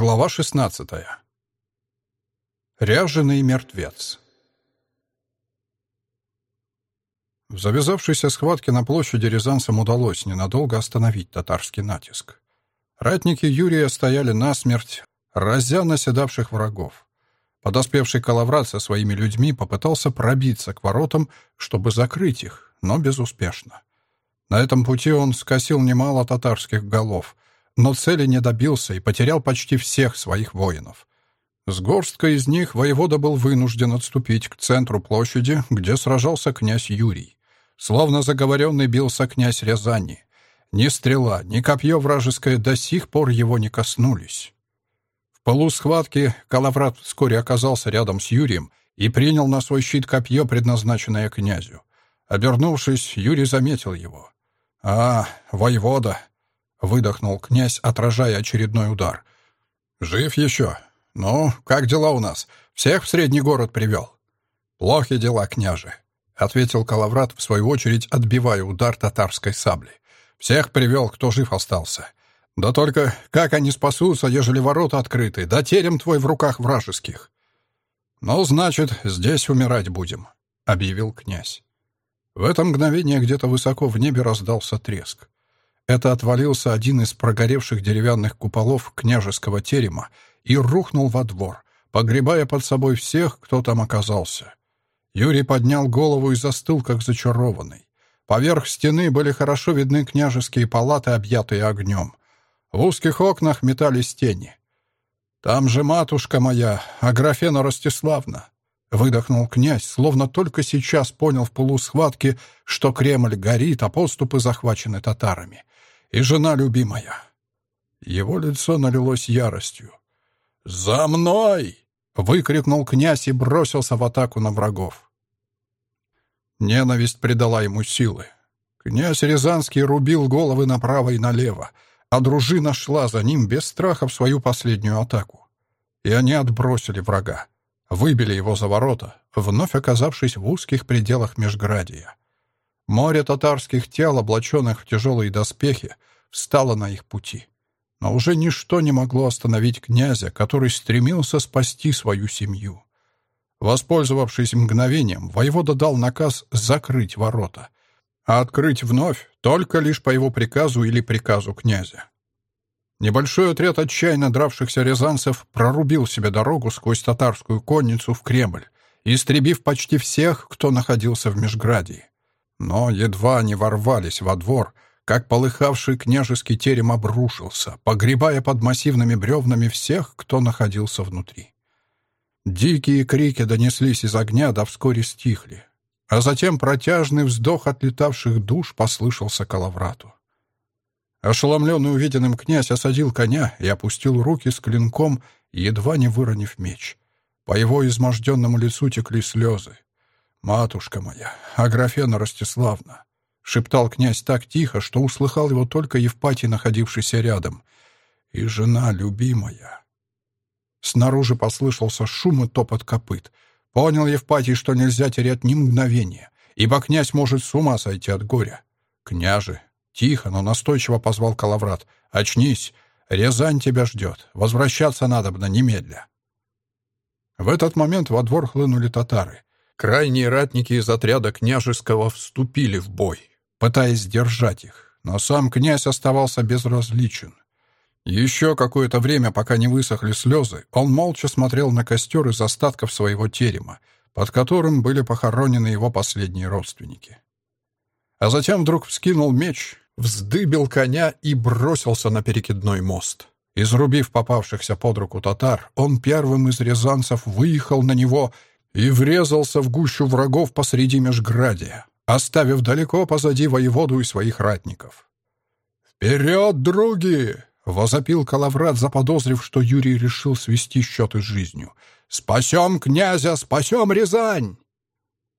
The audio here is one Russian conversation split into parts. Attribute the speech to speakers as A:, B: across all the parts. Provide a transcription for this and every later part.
A: Глава 16. Ряженый мертвец. В завязавшейся схватке на площади Рязанцам удалось ненадолго остановить татарский натиск. Ратники Юрия стояли насмерть, разя наседавших врагов. Подоспевший Калаврат со своими людьми попытался пробиться к воротам, чтобы закрыть их, но безуспешно. На этом пути он скосил немало татарских голов — но цели не добился и потерял почти всех своих воинов. С горсткой из них воевода был вынужден отступить к центру площади, где сражался князь Юрий. Словно заговоренный бился князь Рязани. Ни стрела, ни копье вражеское до сих пор его не коснулись. В полусхватке Калаврат вскоре оказался рядом с Юрием и принял на свой щит копье, предназначенное князю. Обернувшись, Юрий заметил его. «А, воевода!» — выдохнул князь, отражая очередной удар. «Жив еще? Ну, как дела у нас? Всех в средний город привел?» «Плохи дела, княже», — ответил Калаврат, в свою очередь отбивая удар татарской сабли. «Всех привел, кто жив остался. Да только как они спасутся, ежели ворота открыты, да терем твой в руках вражеских?» «Ну, значит, здесь умирать будем», — объявил князь. В это мгновение где-то высоко в небе раздался треск. Это отвалился один из прогоревших деревянных куполов княжеского терема и рухнул во двор, погребая под собой всех, кто там оказался. Юрий поднял голову и застыл, как зачарованный. Поверх стены были хорошо видны княжеские палаты, объятые огнем. В узких окнах метались тени. «Там же матушка моя, Аграфена Ростиславна!» — выдохнул князь, словно только сейчас понял в полусхватке, что Кремль горит, а поступы захвачены татарами и жена любимая». Его лицо налилось яростью. «За мной!» — выкрикнул князь и бросился в атаку на врагов. Ненависть придала ему силы. Князь Рязанский рубил головы направо и налево, а дружина шла за ним без страха в свою последнюю атаку. И они отбросили врага, выбили его за ворота, вновь оказавшись в узких пределах Межградия. Море татарских тел, облаченных в тяжелые доспехи, встало на их пути. Но уже ничто не могло остановить князя, который стремился спасти свою семью. Воспользовавшись мгновением, воевода дал наказ закрыть ворота, а открыть вновь только лишь по его приказу или приказу князя. Небольшой отряд отчаянно дравшихся рязанцев прорубил себе дорогу сквозь татарскую конницу в Кремль, истребив почти всех, кто находился в Межградии. Но едва они ворвались во двор, как полыхавший княжеский терем обрушился, погребая под массивными бревнами всех, кто находился внутри. Дикие крики донеслись из огня, да вскоре стихли. А затем протяжный вздох отлетавших душ послышался Калаврату. Ошеломленный увиденным князь осадил коня и опустил руки с клинком, едва не выронив меч. По его изможденному лицу текли слезы. «Матушка моя, Аграфена Ростиславна!» — шептал князь так тихо, что услыхал его только Евпатий, находившийся рядом. «И жена любимая!» Снаружи послышался шум и топот копыт. Понял Евпатий, что нельзя терять ни мгновения, ибо князь может с ума сойти от горя. «Княже!» — тихо, но настойчиво позвал Калаврат. «Очнись! Рязань тебя ждет. Возвращаться надо надобно немедля!» В этот момент во двор хлынули татары. Крайние ратники из отряда княжеского вступили в бой, пытаясь сдержать их, но сам князь оставался безразличен. Еще какое-то время, пока не высохли слезы, он молча смотрел на костер из остатков своего терема, под которым были похоронены его последние родственники. А затем вдруг вскинул меч, вздыбил коня и бросился на перекидной мост. Изрубив попавшихся под руку татар, он первым из рязанцев выехал на него и врезался в гущу врагов посреди межградия, оставив далеко позади воеводу и своих ратников. «Вперед, други!» — возопил Калаврат, заподозрив, что Юрий решил свести счеты с жизнью. «Спасем князя! Спасем Рязань!»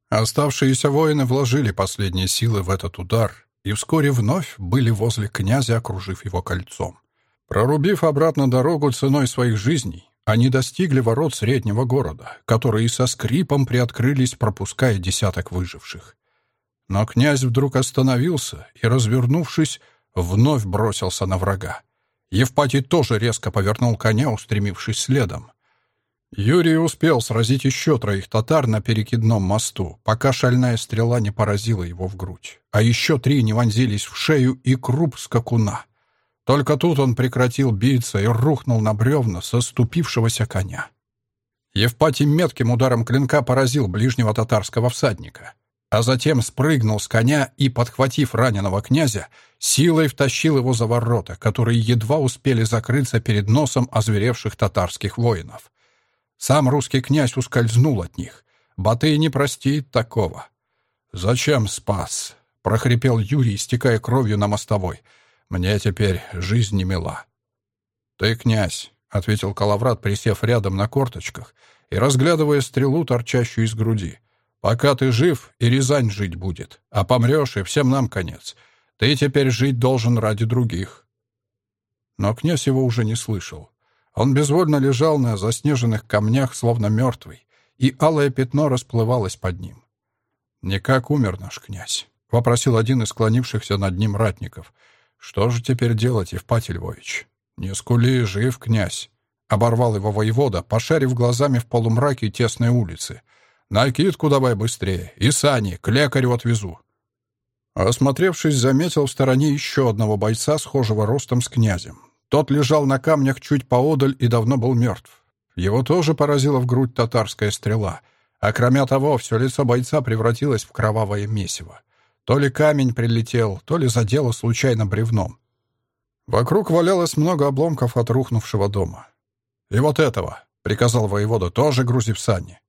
A: Оставшиеся воины вложили последние силы в этот удар и вскоре вновь были возле князя, окружив его кольцом. Прорубив обратно дорогу ценой своих жизней, они достигли ворот среднего города, которые со скрипом приоткрылись, пропуская десяток выживших. Но князь вдруг остановился и, развернувшись, вновь бросился на врага. Евпатий тоже резко повернул коня, устремившись следом. Юрий успел сразить еще троих татар на перекидном мосту, пока шальная стрела не поразила его в грудь. А еще три не вонзились в шею и круп скакуна. Только тут он прекратил биться и рухнул на бревна со ступившегося коня. Евпатий метким ударом клинка поразил ближнего татарского всадника, а затем спрыгнул с коня и, подхватив раненого князя, силой втащил его за ворота, которые едва успели закрыться перед носом озверевших татарских воинов. Сам русский князь ускользнул от них. Батый не простит такого. «Зачем спас?» — прохрипел Юрий, истекая кровью на мостовой. «Мне теперь жизнь не мила». «Ты князь», — ответил Калаврат, присев рядом на корточках и разглядывая стрелу, торчащую из груди. «Пока ты жив, и Рязань жить будет, а помрешь, и всем нам конец. Ты теперь жить должен ради других». Но князь его уже не слышал. Он безвольно лежал на заснеженных камнях, словно мертвый, и алое пятно расплывалось под ним. «Не как умер наш князь?» — вопросил один из склонившихся над ним ратников. «Что же теперь делать, Евпатий Львович?» «Не скули, жив князь!» — оборвал его воевода, пошарив глазами в полумраке тесной улицы. «Накидку давай быстрее, и сани, к лекарю отвезу». Осмотревшись, заметил в стороне еще одного бойца, схожего ростом с князем. Тот лежал на камнях чуть поодаль и давно был мертв. Его тоже поразила в грудь татарская стрела. А кроме того, все лицо бойца превратилось в кровавое месиво. То ли камень прилетел, то ли задело случайно бревном. Вокруг валялось много обломков от рухнувшего дома. «И вот этого», — приказал воевода, — «тоже грузи в сани».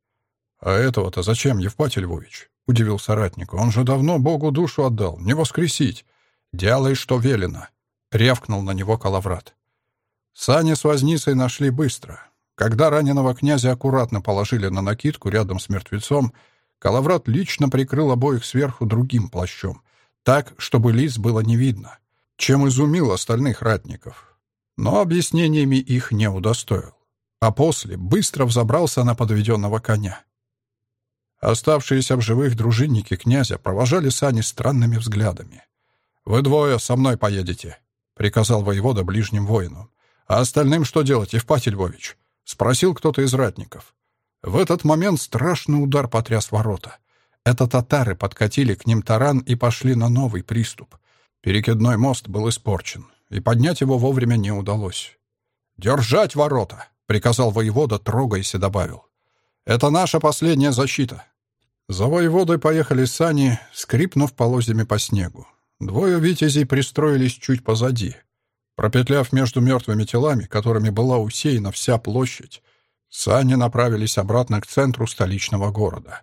A: «А этого-то зачем, Евпатий Львович?» — удивил соратник. «Он же давно Богу душу отдал. Не воскресить. Делай, что велено». — рявкнул на него Калаврат. Сани с возницей нашли быстро. Когда раненого князя аккуратно положили на накидку рядом с мертвецом, Калаврат лично прикрыл обоих сверху другим плащом, так, чтобы лиц было не видно, чем изумил остальных ратников. Но объяснениями их не удостоил. А после быстро взобрался на подведенного коня. Оставшиеся в живых дружинники князя провожали сани странными взглядами. «Вы двое со мной поедете», — приказал воевода ближним воину. «А остальным что делать, Евпатий Львович?» — спросил кто-то из ратников. В этот момент страшный удар потряс ворота. Это татары подкатили к ним таран и пошли на новый приступ. Перекидной мост был испорчен, и поднять его вовремя не удалось. «Держать ворота!» — приказал воевода, трогаясь и добавил. «Это наша последняя защита». За воеводой поехали сани, скрипнув полозьями по снегу. Двое витязей пристроились чуть позади. Пропетляв между мертвыми телами, которыми была усеяна вся площадь, сани направились обратно к центру столичного города.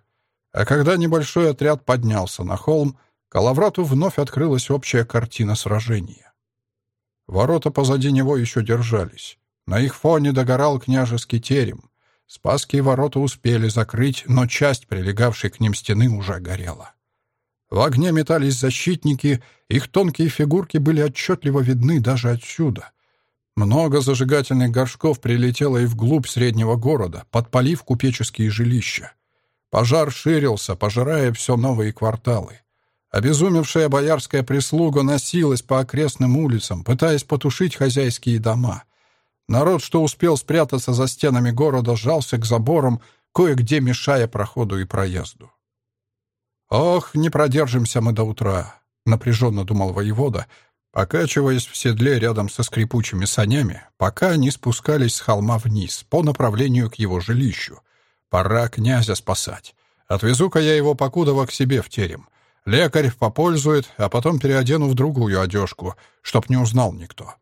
A: А когда небольшой отряд поднялся на холм, Калаврату вновь открылась общая картина сражения. Ворота позади него еще держались. На их фоне догорал княжеский терем. Спасские ворота успели закрыть, но часть прилегавшей к ним стены уже горела. В огне метались защитники, их тонкие фигурки были отчетливо видны даже отсюда. Много зажигательных горшков прилетело и вглубь среднего города, подпалив купеческие жилища. Пожар ширился, пожирая все новые кварталы. Обезумевшая боярская прислуга носилась по окрестным улицам, пытаясь потушить хозяйские дома. Народ, что успел спрятаться за стенами города, сжался к заборам, кое-где мешая проходу и проезду. «Ох, не продержимся мы до утра», — напряженно думал воевода, покачиваясь в седле рядом со скрипучими санями, пока они спускались с холма вниз, по направлению к его жилищу. «Пора князя спасать. Отвезу-ка я его покудово к себе в терем. Лекарь попользует, а потом переодену в другую одежку, чтоб не узнал никто.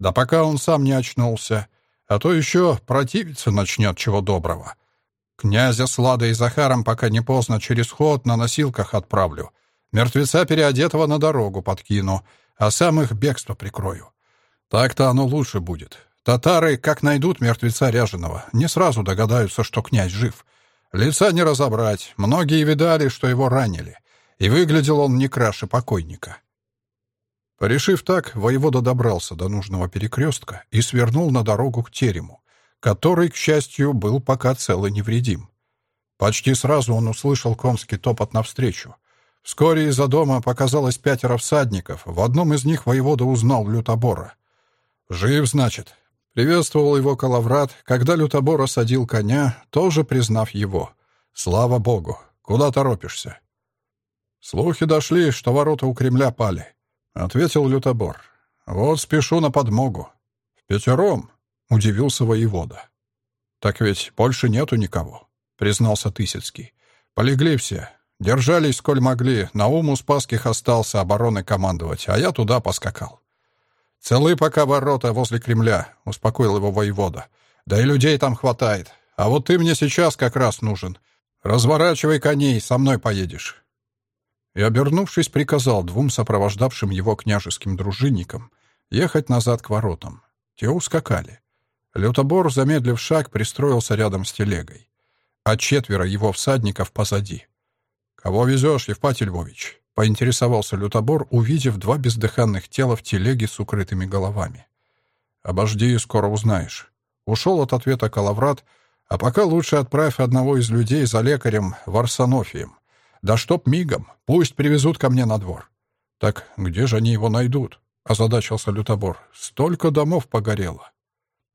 A: Да пока он сам не очнулся, а то еще противиться начнет чего доброго». Князя с Ладой и Захаром пока не поздно через ход на носилках отправлю. Мертвеца переодетого на дорогу подкину, а сам их бегство прикрою. Так-то оно лучше будет. Татары, как найдут мертвеца ряженого, не сразу догадаются, что князь жив. Лица не разобрать, многие видали, что его ранили, и выглядел он не краше покойника. Порешив так, воевода добрался до нужного перекрестка и свернул на дорогу к терему который, к счастью, был пока цел и невредим. Почти сразу он услышал конский топот навстречу. Вскоре из-за дома показалось пятеро всадников. В одном из них воевода узнал лютобора. «Жив, значит?» Приветствовал его Калаврат, когда Лютобор осадил коня, тоже признав его. «Слава богу! Куда торопишься?» «Слухи дошли, что ворота у Кремля пали», — ответил Лютобор. «Вот спешу на подмогу». «В пятером?» — удивился воевода. «Так ведь больше нету никого», — признался Тысяцкий. «Полегли все. Держались, сколь могли. На ум у Спасских остался обороной командовать, а я туда поскакал». «Целы пока ворота возле Кремля», — успокоил его воевода. «Да и людей там хватает. А вот ты мне сейчас как раз нужен. Разворачивай коней, со мной поедешь». И, обернувшись, приказал двум сопровождавшим его княжеским дружинникам ехать назад к воротам. Те ускакали. Лютобор, замедлив шаг, пристроился рядом с телегой, а четверо его всадников позади. «Кого везешь, Евпатий Львович?» — поинтересовался лютобор, увидев два бездыханных тела в телеге с укрытыми головами. «Обожди, скоро узнаешь». Ушел от ответа Калаврат, а пока лучше отправь одного из людей за лекарем Варсонофием. Да чтоб мигом, пусть привезут ко мне на двор. Так где же они его найдут? Озадачился лютобор. Столько домов погорело.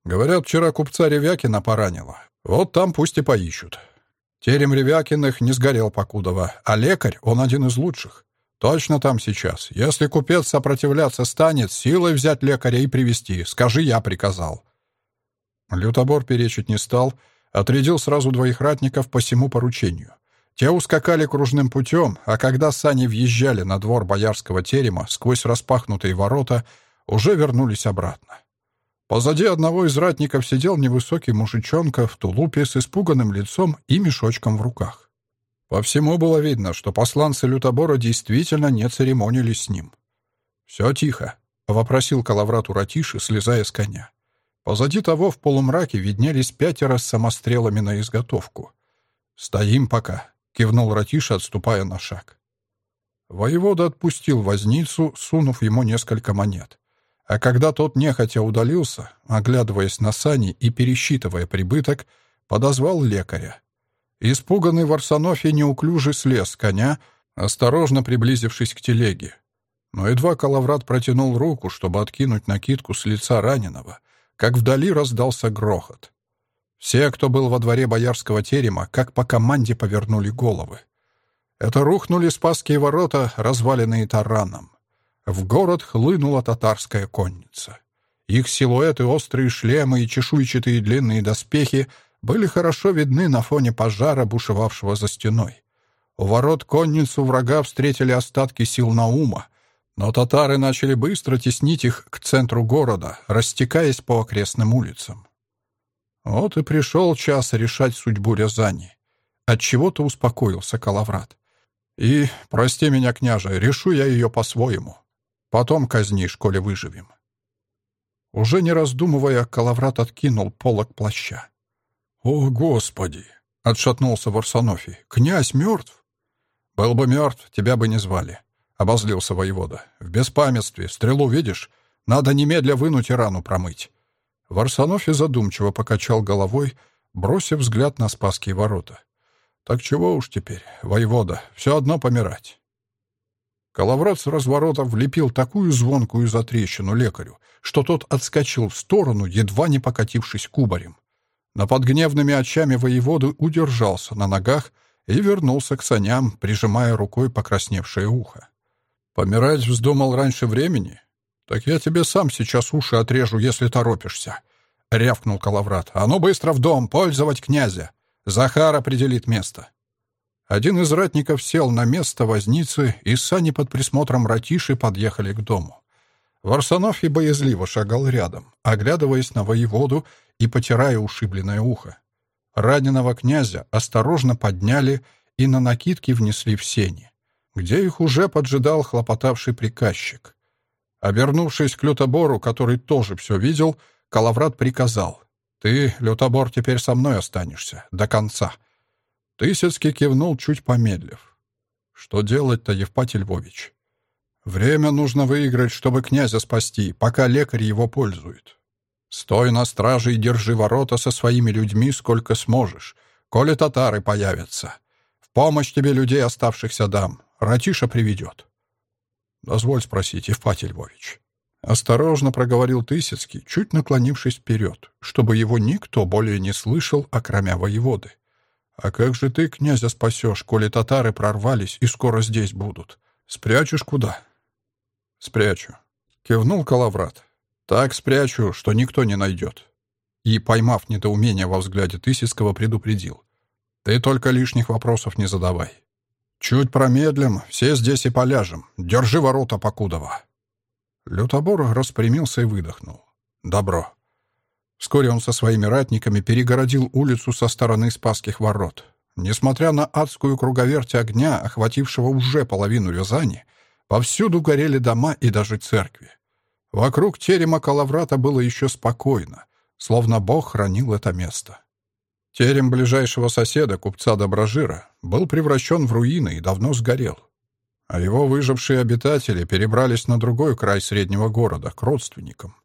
A: Говорят, вчера купца Ревякина поранило. Вот там пусть и поищут. Терем Ревякиных не сгорел покудова, а лекарь, он один из лучших. «Точно там сейчас. Если купец сопротивляться станет, силой взять лекаря и привести. Скажи, я приказал». Лютобор перечить не стал, отрядил сразу двоих ратников по всему поручению. Те ускакали кружным путем, а когда сани въезжали на двор боярского терема сквозь распахнутые ворота, уже вернулись обратно. Позади одного из ратников сидел невысокий мужичонка в тулупе с испуганным лицом и мешочком в руках. По всему было видно, что посланцы Лютобора действительно не церемонились с ним. «Все тихо», — вопросил Калаврат Ратиши, слезая с коня. Позади того в полумраке виднелись пятеро с самострелами на изготовку. «Стоим пока», — кивнул Ратиша, отступая на шаг. Воевода отпустил возницу, сунув ему несколько монет. А когда тот нехотя удалился, оглядываясь на сани и пересчитывая прибыток, подозвал лекаря. Испуганный Варсонофий неуклюже слез коня, осторожно приблизившись к телеге. Но едва Калаврат протянул руку, чтобы откинуть накидку с лица раненого, как вдали раздался грохот. Все, кто был во дворе боярского терема, как по команде повернули головы. Это рухнули спасские ворота, разваленные тараном. В город хлынула татарская конница. Их силуэты, острые шлемы и чешуйчатые длинные доспехи — были хорошо видны на фоне пожара, бушевавшего за стеной. У ворот конницу врага встретили остатки сил Наума, но татары начали быстро теснить их к центру города, растекаясь по окрестным улицам. Вот и пришел час решать судьбу Рязани. Отчего-то успокоился Калаврат. И, прости меня, княже, решу я ее по-своему. Потом казни, коли выживем. Уже не раздумывая, Калаврат откинул полок плаща. «О, Господи!» — отшатнулся Варсонофий. «Князь мертв?» «Был бы мертв, тебя бы не звали», — обозлился воевода. «В беспамятстве. Стрелу видишь? Надо немедля вынуть и рану промыть». Варсонофий задумчиво покачал головой, бросив взгляд на Спасские ворота. «Так чего уж теперь, воевода, все одно помирать». Калаврат с разворота влепил такую звонкую затрещину лекарю, что тот отскочил в сторону, едва не покатившись кубарем но под гневными очами воеводы удержался на ногах и вернулся к саням, прижимая рукой покрасневшее ухо. «Помирать вздумал раньше времени? Так я тебе сам сейчас уши отрежу, если торопишься», — рявкнул Калаврат. «А ну быстро в дом, пользовать князя! Захар определит место». Один из ратников сел на место возницы, и сани под присмотром ратиши подъехали к дому. Варсанов и боязливо шагал рядом, оглядываясь на воеводу и потирая ушибленное ухо. Раненого князя осторожно подняли и на накидки внесли в сени, где их уже поджидал хлопотавший приказчик. Обернувшись к Лютобору, который тоже все видел, Калаврат приказал. «Ты, Лютобор, теперь со мной останешься. До конца». Тысяцкий кивнул, чуть помедлив. «Что делать-то, Евпатий Львович?» «Время нужно выиграть, чтобы князя спасти, пока лекарь его пользует. Стой на страже и держи ворота со своими людьми сколько сможешь, коли татары появятся. В помощь тебе людей, оставшихся дам. Ратиша приведет. Дозволь спросить, Евпатий Львович. Осторожно проговорил Тысяцкий, чуть наклонившись вперед, чтобы его никто более не слышал, окромя воеводы. «А как же ты князя спасешь, коли татары прорвались и скоро здесь будут? Спрячешь куда?» «Спрячу», — кивнул Калаврат. «Так спрячу, что никто не найдет». И, поймав недоумение во взгляде Тысяцкого, предупредил. «Ты только лишних вопросов не задавай. Чуть промедлим, все здесь и поляжем. Держи ворота Покудова». Лютобор распрямился и выдохнул. «Добро». Вскоре он со своими ратниками перегородил улицу со стороны Спасских ворот. Несмотря на адскую круговерть огня, охватившего уже половину Рязани, повсюду горели дома и даже церкви. Вокруг терема Калаврата было еще спокойно, словно Бог хранил это место. Терем ближайшего соседа, купца Доброжира, был превращен в руины и давно сгорел а его выжившие обитатели перебрались на другой край среднего города, к родственникам.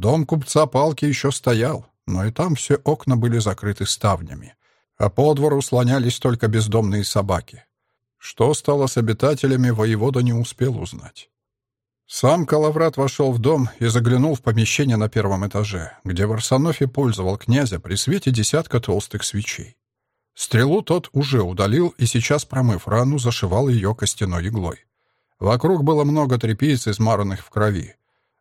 A: Дом купца Палки еще стоял, но и там все окна были закрыты ставнями, а по двору слонялись только бездомные собаки. Что стало с обитателями, воевода не успел узнать. Сам Калаврат вошел в дом и заглянул в помещение на первом этаже, где Варсонофий пользовал князя при свете десятка толстых свечей. Стрелу тот уже удалил и сейчас, промыв рану, зашивал ее костяной иглой. Вокруг было много тряпиц, измаранных в крови.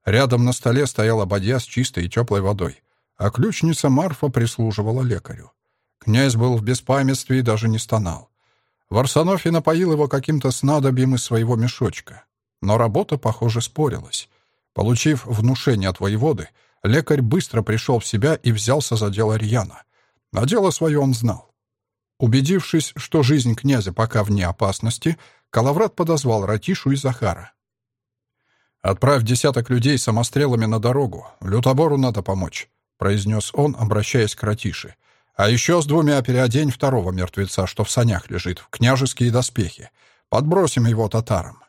A: Рядом на столе стояла бадья с чистой и теплой водой, а ключница Марфа прислуживала лекарю. Князь был в беспамятстве и даже не стонал. Варсонофий напоил его каким-то снадобьем из своего мешочка. Но работа, похоже, спорилась. Получив внушение от воеводы, лекарь быстро пришел в себя и взялся за дело Рьяна. А дело свое он знал. Убедившись, что жизнь князя пока вне опасности, Калаврат подозвал Ратишу и Захара. «Отправь десяток людей самострелами на дорогу. Лютобору надо помочь», — произнес он, обращаясь к Ратише. «А еще с двумя переодень второго мертвеца, что в санях лежит, в княжеские доспехи. Подбросим его татарам».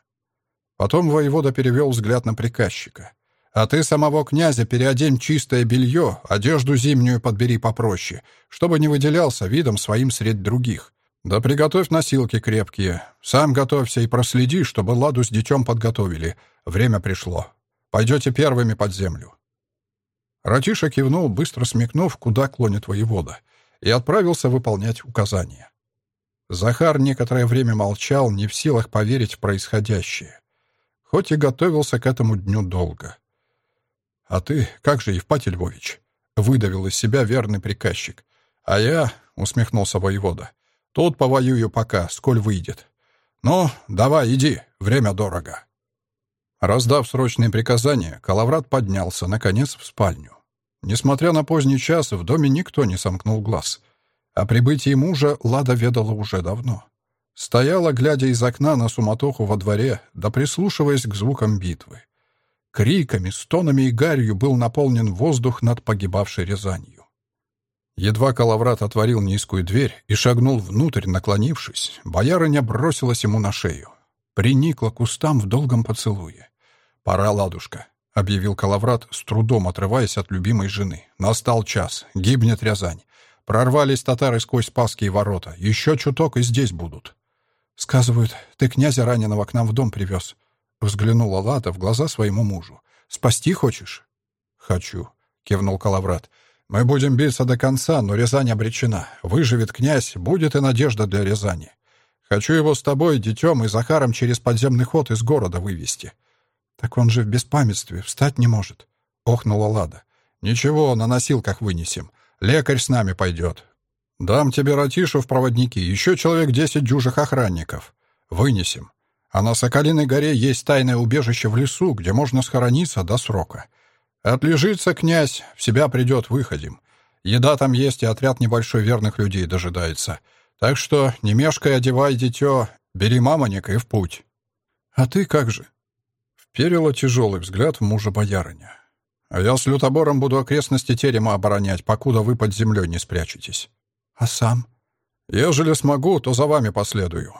A: Потом воевода перевел взгляд на приказчика. А ты самого князя переодень чистое белье, одежду зимнюю подбери попроще, чтобы не выделялся видом своим среди других. Да приготовь носилки крепкие. Сам готовься и проследи, чтобы ладу с детем подготовили. Время пришло. Пойдете первыми под землю». Ратиша кивнул, быстро смекнув, куда клонит воевода, и отправился выполнять указания. Захар некоторое время молчал, не в силах поверить в происходящее. Хоть и готовился к этому дню долго. «А ты, как же, Евпатий Львович?» — выдавил из себя верный приказчик. «А я», — усмехнулся воевода, — «тут повоюю пока, сколь выйдет. Ну, давай, иди, время дорого». Раздав срочные приказания, Калаврат поднялся, наконец, в спальню. Несмотря на поздний час, в доме никто не сомкнул глаз. О прибытии мужа Лада ведала уже давно. Стояла, глядя из окна на суматоху во дворе, да прислушиваясь к звукам битвы. Криками, стонами и гарью был наполнен воздух над погибавшей Рязанью. Едва Калаврат отворил низкую дверь и шагнул внутрь, наклонившись, боярыня бросилась ему на шею. Приникла к устам в долгом поцелуе. «Пора, ладушка», — объявил Калаврат, с трудом отрываясь от любимой жены. «Настал час. Гибнет Рязань. Прорвались татары сквозь Спасские ворота. Еще чуток и здесь будут». «Сказывают, ты князя раненого к нам в дом привез», Взглянула Лада в глаза своему мужу. «Спасти хочешь?» «Хочу», — кивнул Калаврат. «Мы будем биться до конца, но Рязань обречена. Выживет князь, будет и надежда для Рязани. Хочу его с тобой, детем и Захаром через подземный ход из города вывести». «Так он же в беспамятстве, встать не может», — охнула Лада. «Ничего, на носилках вынесем. Лекарь с нами пойдет. Дам тебе ратишу в проводники, еще человек десять дюжих охранников. Вынесем. А на Соколиной горе есть тайное убежище в лесу, где можно схорониться до срока. Отлежится князь, в себя придет, выходим. Еда там есть, и отряд небольшой верных людей дожидается. Так что, не мешкай, одевай дитё, бери мамоник и в путь. А ты как же? Вперила тяжелый взгляд в мужа боярыня. А я с лютобором буду окрестности терема оборонять, покуда вы под землей не спрячетесь. А сам? Ежели смогу, то за вами последую.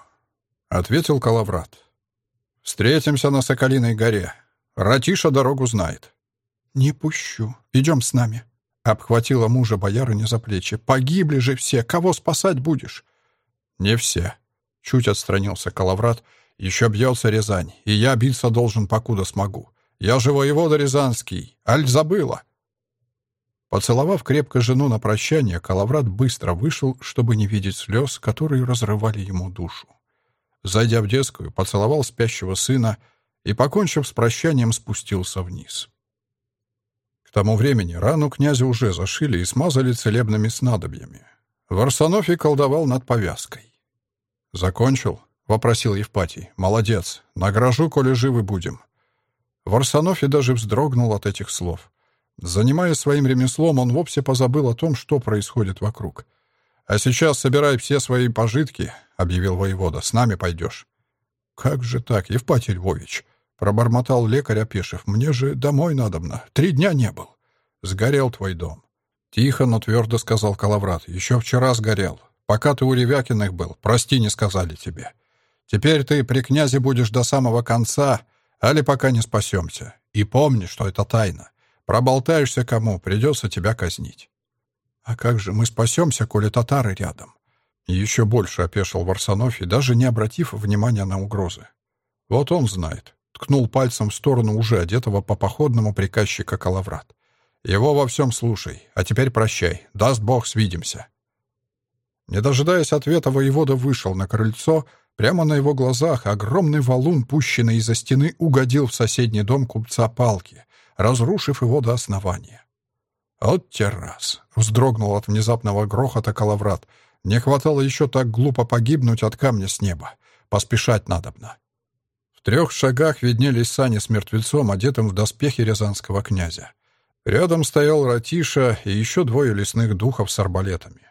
A: Ответил Калаврат. «Встретимся на Соколиной горе. Ратиша дорогу знает». «Не пущу. Идем с нами». Обхватила мужа боярыня за плечи. «Погибли же все. Кого спасать будешь?» «Не все». Чуть отстранился Калаврат. «Еще бьется Рязань, и я биться должен, покуда смогу. Я же воевода Рязанский. Аль забыла?» Поцеловав крепко жену на прощание, Калаврат быстро вышел, чтобы не видеть слез, которые разрывали ему душу. Зайдя в детскую, поцеловал спящего сына и, покончив с прощанием, спустился вниз. К тому времени рану князя уже зашили и смазали целебными снадобьями. Варсонофий колдовал над повязкой. «Закончил?» — вопросил Евпатий. «Молодец. Награжу, коли живы будем». Варсонофий даже вздрогнул от этих слов. Занимаясь своим ремеслом, он вовсе позабыл о том, что происходит вокруг. «А сейчас собирай все свои пожитки», — объявил воевода. «С нами пойдешь». «Как же так, Евпатий Львович?» — пробормотал лекарь, опешив. «Мне же домой надобно. Три дня не был». «Сгорел твой дом». «Тихо, но твердо сказал Калаврат. Еще вчера сгорел. Пока ты у Ревякиных был, прости, не сказали тебе. Теперь ты при князе будешь до самого конца, али пока не спасемся. И помни, что это тайна. Проболтаешься кому, придется тебя казнить. А как же мы спасемся, коли татары рядом? Еще больше опешил Варсонофий, даже не обратив внимания на угрозы. Вот он знает. Ткнул пальцем в сторону уже одетого по походному приказчика Калаврат. Его во всем слушай, а теперь прощай. Даст Бог, свидимся. Не дожидаясь ответа, воевода вышел на крыльцо. Прямо на его глазах огромный валун, пущенный из-за стены, угодил в соседний дом купца Палки, разрушив его до основания. «От террас!» — вздрогнул от внезапного грохота Калаврат. «Не хватало еще так глупо погибнуть от камня с неба. Поспешать надобно». Трех шагах виднелись сани с мертвецом, одетым в доспехи рязанского князя. Рядом стоял Ратиша и еще двое лесных духов с арбалетами.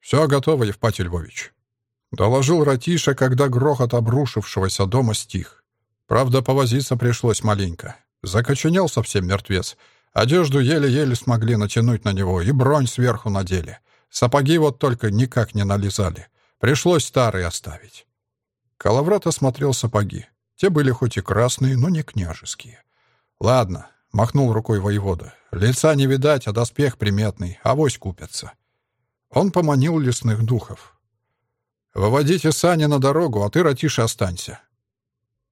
A: «Все готово, Евпатий Львович», — доложил Ратиша, когда грохот обрушившегося дома стих. Правда, повозиться пришлось маленько. Закоченел совсем мертвец. Одежду еле-еле смогли натянуть на него и бронь сверху надели. Сапоги вот только никак не налезали. Пришлось старые оставить. Калаврат осмотрел сапоги. Те были хоть и красные, но не княжеские. «Ладно», — махнул рукой воевода. «Лица не видать, а доспех приметный. Авось купятся». Он поманил лесных духов. «Выводите сани на дорогу, а ты, Ратиша, останься.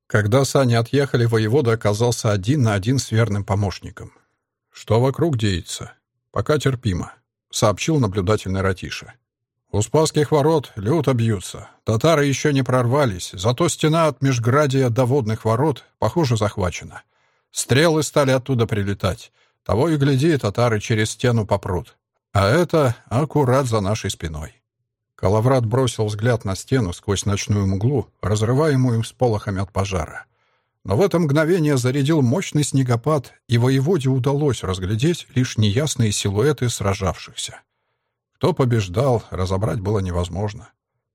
A: Когда сани отъехали, воевода оказался один на один с верным помощником. «Что вокруг деется?» «Пока терпимо», — сообщил наблюдательный Ратиша. «У Спасских ворот люто бьются. Татары еще не прорвались, зато стена от Межградия до водных ворот, похоже, захвачена. Стрелы стали оттуда прилетать. Того и гляди, татары через стену попрут. А это аккурат за нашей спиной». Калаврат бросил взгляд на стену сквозь ночную мглу, разрываемую всполохами от пожара. Но в это мгновение зарядил мощный снегопад, и воеводе удалось разглядеть лишь неясные силуэты сражавшихся. Кто побеждал, разобрать было невозможно.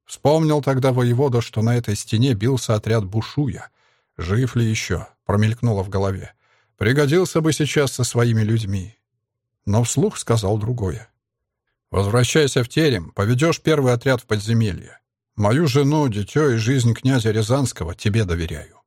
A: Вспомнил тогда воевода, что на этой стене бился отряд Бушуя. Жив ли еще? Промелькнуло в голове. Пригодился бы сейчас со своими людьми. Но вслух сказал другое. Возвращайся в терем, поведешь первый отряд в подземелье. Мою жену, дитё и жизнь князя Рязанского тебе доверяю.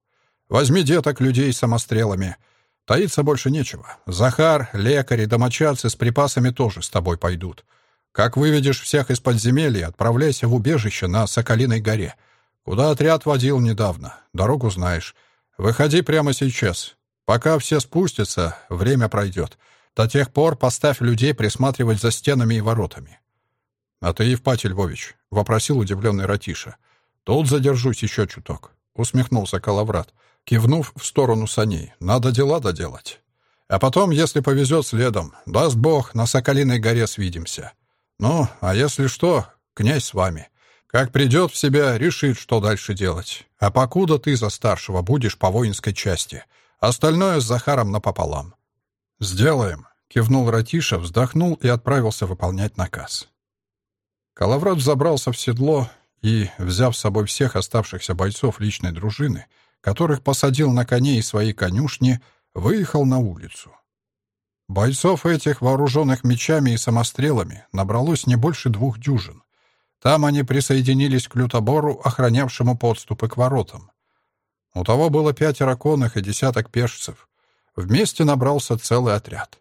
A: Возьми деток людей самострелами. Таиться больше нечего. Захар, лекари, домочадцы с припасами тоже с тобой пойдут. Как выведешь всех из подземелья, отправляйся в убежище на Соколиной горе, куда отряд водил недавно. Дорогу знаешь. Выходи прямо сейчас. Пока все спустятся, время пройдет. До тех пор поставь людей присматривать за стенами и воротами. — А ты, Евпатий Львович, — вопросил удивленный Ратиша. — Тут задержусь еще чуток, — усмехнулся Калаврат, кивнув в сторону саней. — Надо дела доделать. А потом, если повезет следом, даст Бог, на Соколиной горе свидимся. Ну, а если что, князь с вами. Как придет в себя, решит, что дальше делать. А покуда ты за старшего будешь по воинской части, остальное с Захаром напополам. «Сделаем», — кивнул Ратиша, вздохнул и отправился выполнять наказ. Калаврат забрался в седло и, взяв с собой всех оставшихся бойцов личной дружины, которых посадил на коней своей конюшни, выехал на улицу. Бойцов этих, вооруженных мечами и самострелами, набралось не больше двух дюжин. Там они присоединились к лютобору, охранявшему подступы к воротам. У того было пятеро конных и десяток пешцев. Вместе набрался целый отряд.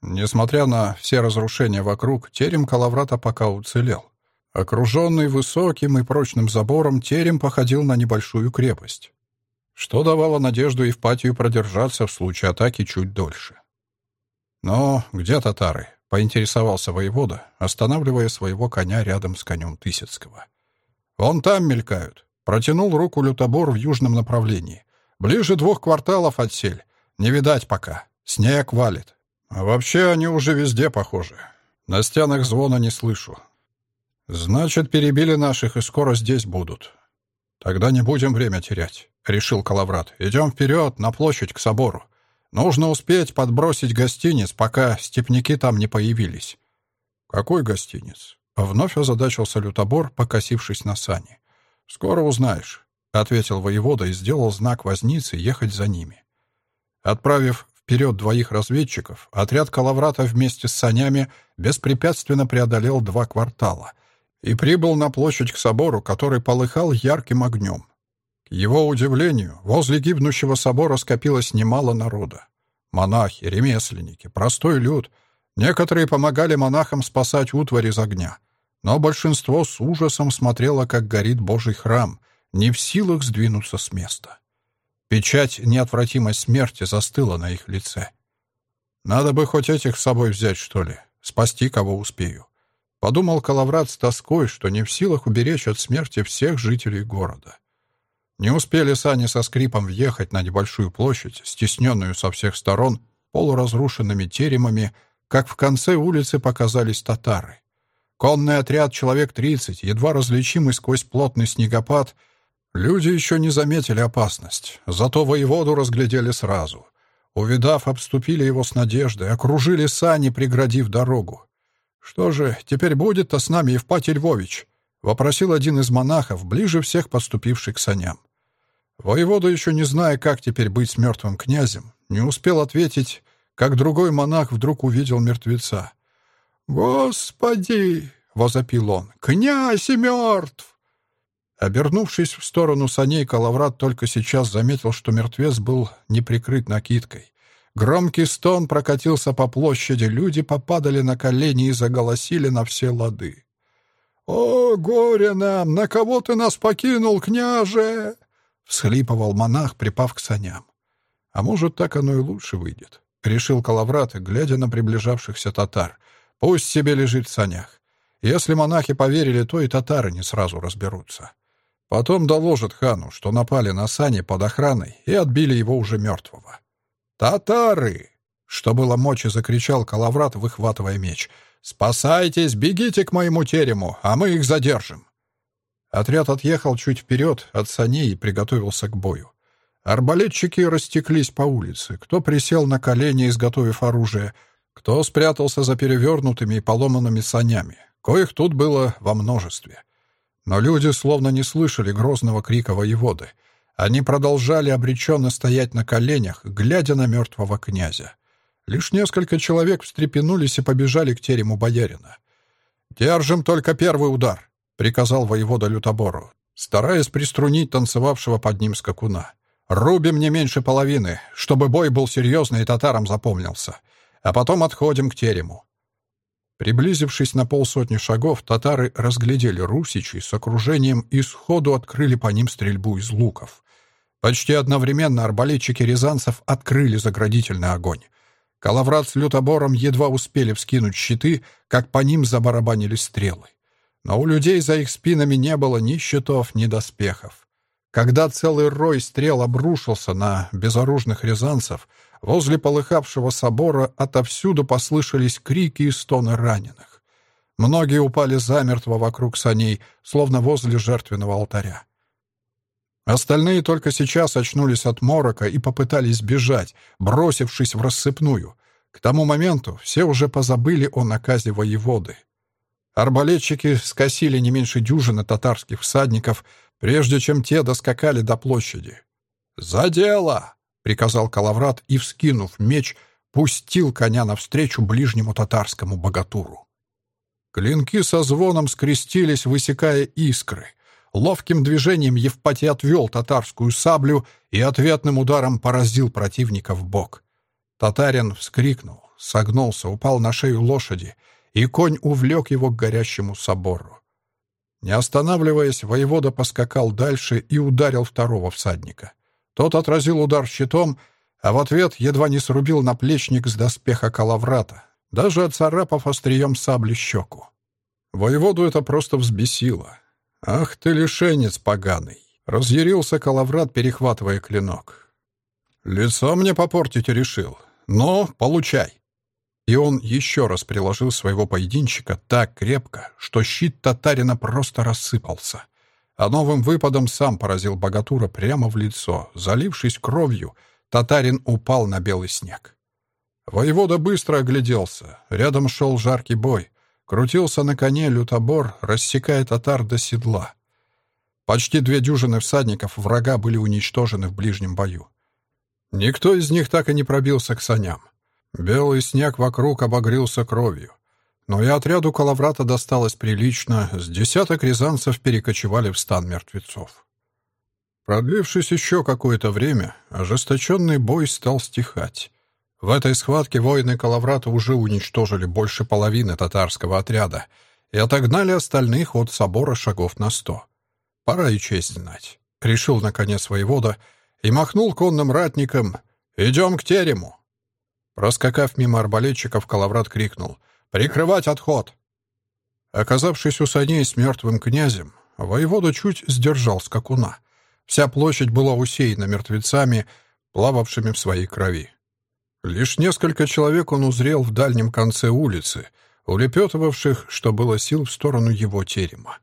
A: Несмотря на все разрушения вокруг, терем Калаврата пока уцелел. Окруженный высоким и прочным забором, терем походил на небольшую крепость. что давало надежду Евпатию продержаться в случае атаки чуть дольше. «Но где татары?» — поинтересовался воевода, останавливая своего коня рядом с конем Тысяцкого. «Вон там мелькают». Протянул руку лютобор в южном направлении. «Ближе двух кварталов отсель. Не видать пока. Снег валит. А вообще они уже везде похожи. На стенах звона не слышу. Значит, перебили наших и скоро здесь будут. Тогда не будем время терять», — решил Калаврат. «Идем вперед, на площадь, к собору. Нужно успеть подбросить гостиниц, пока степняки там не появились». «Какой гостиниц?» — вновь озадачился лютобор, покосившись на сани. «Скоро узнаешь», — ответил воевода и сделал знак возницы ехать за ними. Отправив вперед двоих разведчиков, отряд Калаврата вместе с санями беспрепятственно преодолел два квартала и прибыл на площадь к собору, который полыхал ярким огнем. Его удивлению, возле гибнущего собора скопилось немало народа. Монахи, ремесленники, простой люд. Некоторые помогали монахам спасать утварь из огня — но большинство с ужасом смотрело, как горит Божий храм, не в силах сдвинуться с места. Печать неотвратимой смерти застыла на их лице. «Надо бы хоть этих с собой взять, что ли, спасти, кого успею», — подумал Калаврат с тоской, что не в силах уберечь от смерти всех жителей города. Не успели сани со скрипом въехать на небольшую площадь, стесненную со всех сторон полуразрушенными теремами, как в конце улицы показались татары. Конный отряд человек тридцать, едва различимый сквозь плотный снегопад. Люди еще не заметили опасность, зато воеводу разглядели сразу. Увидав, обступили его с надеждой, окружили сани, преградив дорогу. «Что же, теперь будет-то с нами Евпатий Львович?» — вопросил один из монахов, ближе всех подступивший к саням. Воевода, еще не зная, как теперь быть с мертвым князем, не успел ответить, как другой монах вдруг увидел мертвеца. «Господи!» — возопил он. «Князь мертв!» Обернувшись в сторону саней, Калаврат только сейчас заметил, что мертвец был не прикрыт накидкой. Громкий стон прокатился по площади, люди попадали на колени и заголосили на все лады. «О, горе нам! На кого ты нас покинул, княже?» — всхлипывал монах, припав к саням. «А может, так оно и лучше выйдет», — решил Калаврат, глядя на приближавшихся татар — Пусть себе лежит в санях. Если монахи поверили, то и татары не сразу разберутся. Потом доложат хану, что напали на сани под охраной и отбили его уже мертвого. «Татары!» — что было мочи, закричал Калаврат, выхватывая меч. «Спасайтесь, бегите к моему терему, а мы их задержим!» Отряд отъехал чуть вперед от саней и приготовился к бою. Арбалетчики растеклись по улице. Кто присел на колени, изготовив оружие — кто спрятался за перевернутыми и поломанными санями, коих тут было во множестве. Но люди словно не слышали грозного крика воеводы. Они продолжали обреченно стоять на коленях, глядя на мертвого князя. Лишь несколько человек встрепенулись и побежали к терему боярина. «Держим только первый удар», — приказал воевода Лютобору, стараясь приструнить танцевавшего под ним скакуна. «Рубим не меньше половины, чтобы бой был серьезный и татарам запомнился а потом отходим к терему». Приблизившись на полсотни шагов, татары разглядели русичей с окружением и сходу открыли по ним стрельбу из луков. Почти одновременно арбалетчики рязанцев открыли заградительный огонь. Калаврат с лютобором едва успели вскинуть щиты, как по ним забарабанили стрелы. Но у людей за их спинами не было ни щитов, ни доспехов. Когда целый рой стрел обрушился на безоружных рязанцев — Возле полыхавшего собора отовсюду послышались крики и стоны раненых. Многие упали замертво вокруг саней, словно возле жертвенного алтаря. Остальные только сейчас очнулись от морока и попытались бежать, бросившись в рассыпную. К тому моменту все уже позабыли о наказе воеводы. Арбалетчики скосили не меньше дюжины татарских всадников, прежде чем те доскакали до площади. «За дело!» — приказал Калаврат и, вскинув меч, пустил коня навстречу ближнему татарскому богатуру. Клинки со звоном скрестились, высекая искры. Ловким движением Евпатий отвел татарскую саблю и ответным ударом поразил противника в бок. Татарин вскрикнул, согнулся, упал на шею лошади, и конь увлек его к горящему собору. Не останавливаясь, воевода поскакал дальше и ударил второго всадника. Тот отразил удар щитом, а в ответ едва не срубил наплечник с доспеха Калаврата, даже отцарапав острием сабли щеку. Воеводу это просто взбесило. «Ах ты, лишенец поганый!» — разъярился Калаврат, перехватывая клинок. «Лицо мне попортить решил. Но получай!» И он еще раз приложил своего поединчика так крепко, что щит татарина просто рассыпался. А новым выпадом сам поразил богатура прямо в лицо. Залившись кровью, татарин упал на белый снег. Воевода быстро огляделся. Рядом шел жаркий бой. Крутился на коне лютобор, рассекая татар до седла. Почти две дюжины всадников врага были уничтожены в ближнем бою. Никто из них так и не пробился к саням. Белый снег вокруг обогрелся кровью. Но и отряду Калаврата досталось прилично, с десяток рязанцев перекочевали в стан мертвецов. Продлившись еще какое-то время, ожесточенный бой стал стихать. В этой схватке воины Калаврата уже уничтожили больше половины татарского отряда и отогнали остальных от собора шагов на сто. Пора и честь знать. Решил, наконец, воевода и махнул конным ратникам «Идем к терему!». Проскакав мимо арбалетчиков, Калаврат крикнул «Прикрывать отход!». Оказавшись у саней с мертвым князем, воевода чуть сдержал скакуна. Вся площадь была усеяна мертвецами, плававшими в своей крови. Лишь несколько человек он узрел в дальнем конце улицы, улепетывавших, что было сил, в сторону его терема.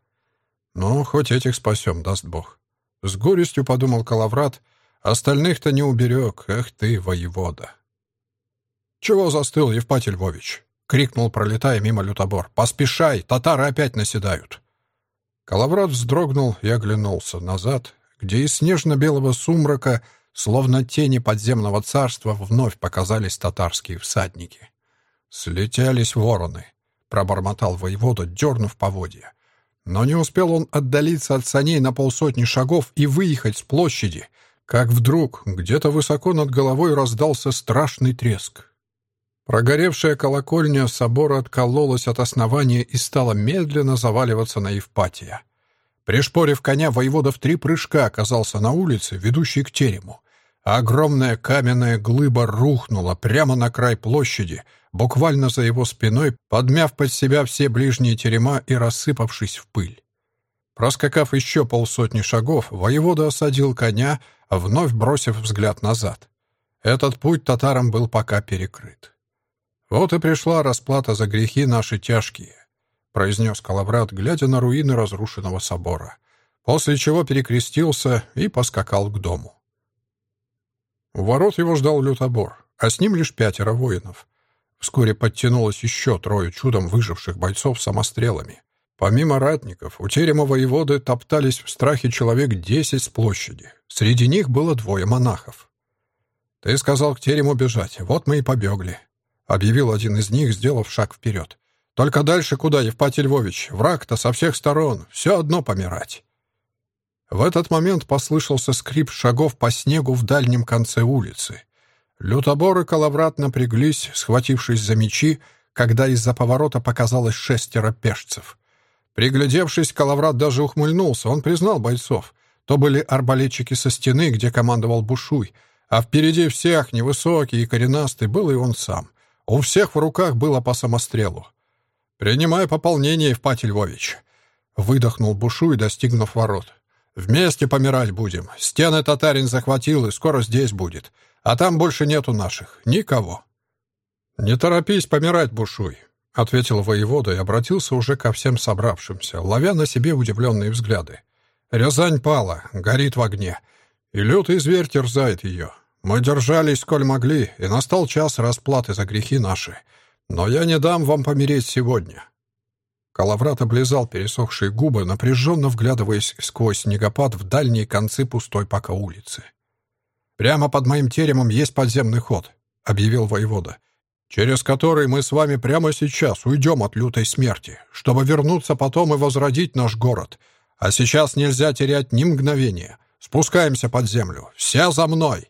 A: «Ну, хоть этих спасем, даст Бог». С горестью подумал Калаврат, остальных-то не уберег, эх ты, воевода. «Чего застыл, Евпатий Львович?» — крикнул, пролетая мимо лютобор. «Поспешай, татары опять наседают!» Калаврат вздрогнул и оглянулся назад, где из снежно-белого сумрака — Словно тени подземного царства вновь показались татарские всадники. «Слетелись вороны», — пробормотал воевода, дернув поводья. Но не успел он отдалиться от саней на полсотни шагов и выехать с площади, как вдруг где-то высоко над головой раздался страшный треск. Прогоревшая колокольня собора откололась от основания и стала медленно заваливаться на Евпатия. Пришпорив коня, воевода в три прыжка оказался на улице, ведущей к терему а огромная каменная глыба рухнула прямо на край площади, буквально за его спиной, подмяв под себя все ближние терема и рассыпавшись в пыль. Проскакав еще полсотни шагов, воевода осадил коня, вновь бросив взгляд назад. Этот путь татарам был пока перекрыт. «Вот и пришла расплата за грехи наши тяжкие», — произнес Калаврат, глядя на руины разрушенного собора, после чего перекрестился и поскакал к дому. У ворот его ждал лютобор, а с ним лишь пятеро воинов. Вскоре подтянулось еще трое чудом выживших бойцов самострелами. Помимо ратников, у терема воеводы топтались в страхе человек десять с площади. Среди них было двое монахов. «Ты сказал к терему бежать, вот мы и побегли», — объявил один из них, сделав шаг вперед. «Только дальше куда, Евпатий Львович? Враг-то со всех сторон, все одно помирать». В этот момент послышался скрип шагов по снегу в дальнем конце улицы. Лютобор и Калаврат напряглись, схватившись за мечи, когда из-за поворота показалось шестеро пешцев. Приглядевшись, Калаврат даже ухмыльнулся, он признал бойцов. То были арбалетчики со стены, где командовал Бушуй, а впереди всех, невысокий и коренастый, был и он сам. У всех в руках было по самострелу. «Принимай пополнение, Евпатий Львович», — выдохнул Бушуй, достигнув ворот. Вместе помирать будем. Стены татарин захватил и скоро здесь будет. А там больше нету наших. Никого. Не торопись помирать, Бушуй, — ответил воевода и обратился уже ко всем собравшимся, ловя на себе удивленные взгляды. Рязань пала, горит в огне, и лютый зверь терзает ее. Мы держались, сколь могли, и настал час расплаты за грехи наши. Но я не дам вам помереть сегодня. Калаврат облизал пересохшие губы, напряженно вглядываясь сквозь снегопад в дальние концы пустой пока улицы. «Прямо под моим теремом есть подземный ход», — объявил воевода, «через который мы с вами прямо сейчас уйдем от лютой смерти, чтобы вернуться потом и возродить наш город. А сейчас нельзя терять ни мгновения. Спускаемся под землю. Все за мной!»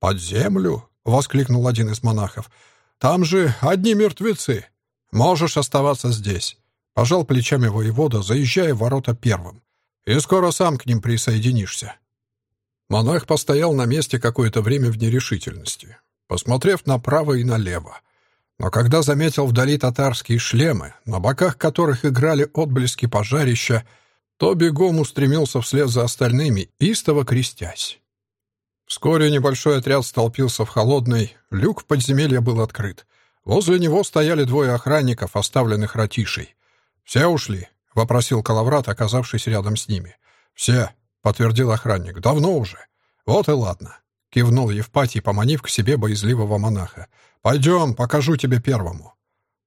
A: «Под землю?» — воскликнул один из монахов. «Там же одни мертвецы. Можешь оставаться здесь. Пожал плечами воевода, заезжая в ворота первым. «И скоро сам к ним присоединишься». Монах постоял на месте какое-то время в нерешительности, посмотрев направо и налево. Но когда заметил вдали татарские шлемы, на боках которых играли отблески пожарища, то бегом устремился вслед за остальными, истово крестясь. Вскоре небольшой отряд столпился в холодной, люк в подземелье был открыт. Возле него стояли двое охранников, оставленных ратишей. «Все ушли?» — вопросил Калаврат, оказавшись рядом с ними. «Все», — подтвердил охранник. «Давно уже». «Вот и ладно», — кивнул Евпатий, поманив к себе боязливого монаха. «Пойдем, покажу тебе первому».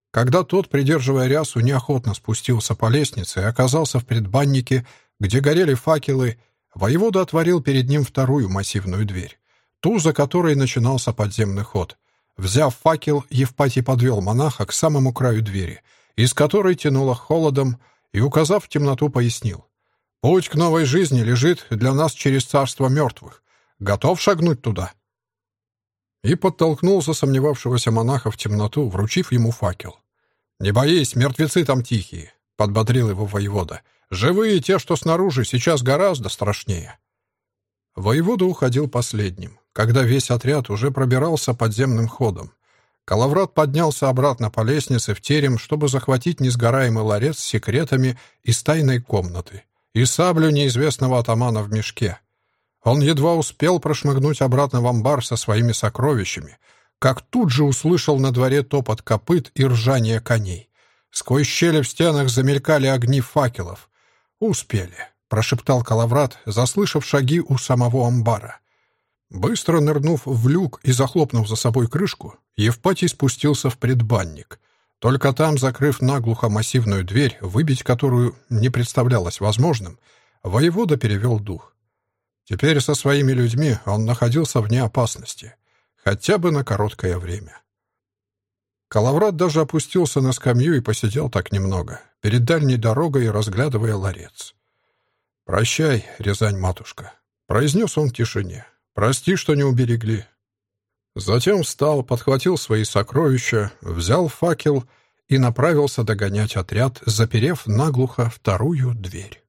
A: Когда тот, придерживая рясу, неохотно спустился по лестнице и оказался в предбаннике, где горели факелы, воевода отворил перед ним вторую массивную дверь, ту, за которой начинался подземный ход. Взяв факел, Евпатий подвел монаха к самому краю двери, из которой тянуло холодом, и, указав в темноту, пояснил. «Путь к новой жизни лежит для нас через царство мертвых. Готов шагнуть туда?» И подтолкнул засомневавшегося монаха в темноту, вручив ему факел. «Не боись, мертвецы там тихие», — подбодрил его воевода. «Живые те, что снаружи, сейчас гораздо страшнее». Воевода уходил последним, когда весь отряд уже пробирался подземным ходом. Калаврат поднялся обратно по лестнице в терем, чтобы захватить несгораемый ларец с секретами из тайной комнаты и саблю неизвестного атамана в мешке. Он едва успел прошмыгнуть обратно в амбар со своими сокровищами, как тут же услышал на дворе топот копыт и ржание коней. Сквозь щели в стенах замелькали огни факелов. «Успели», — прошептал Калаврат, заслышав шаги у самого амбара. Быстро нырнув в люк и захлопнув за собой крышку, Евпатий спустился в предбанник. Только там, закрыв наглухо массивную дверь, выбить которую не представлялось возможным, воевода перевел дух. Теперь со своими людьми он находился вне опасности хотя бы на короткое время. Калаврат даже опустился на скамью и посидел так немного, перед дальней дорогой разглядывая ларец. «Прощай, Рязань-матушка», — произнес он в тишине. «Прости, что не уберегли». Затем встал, подхватил свои сокровища, взял факел и направился догонять отряд, заперев наглухо вторую дверь.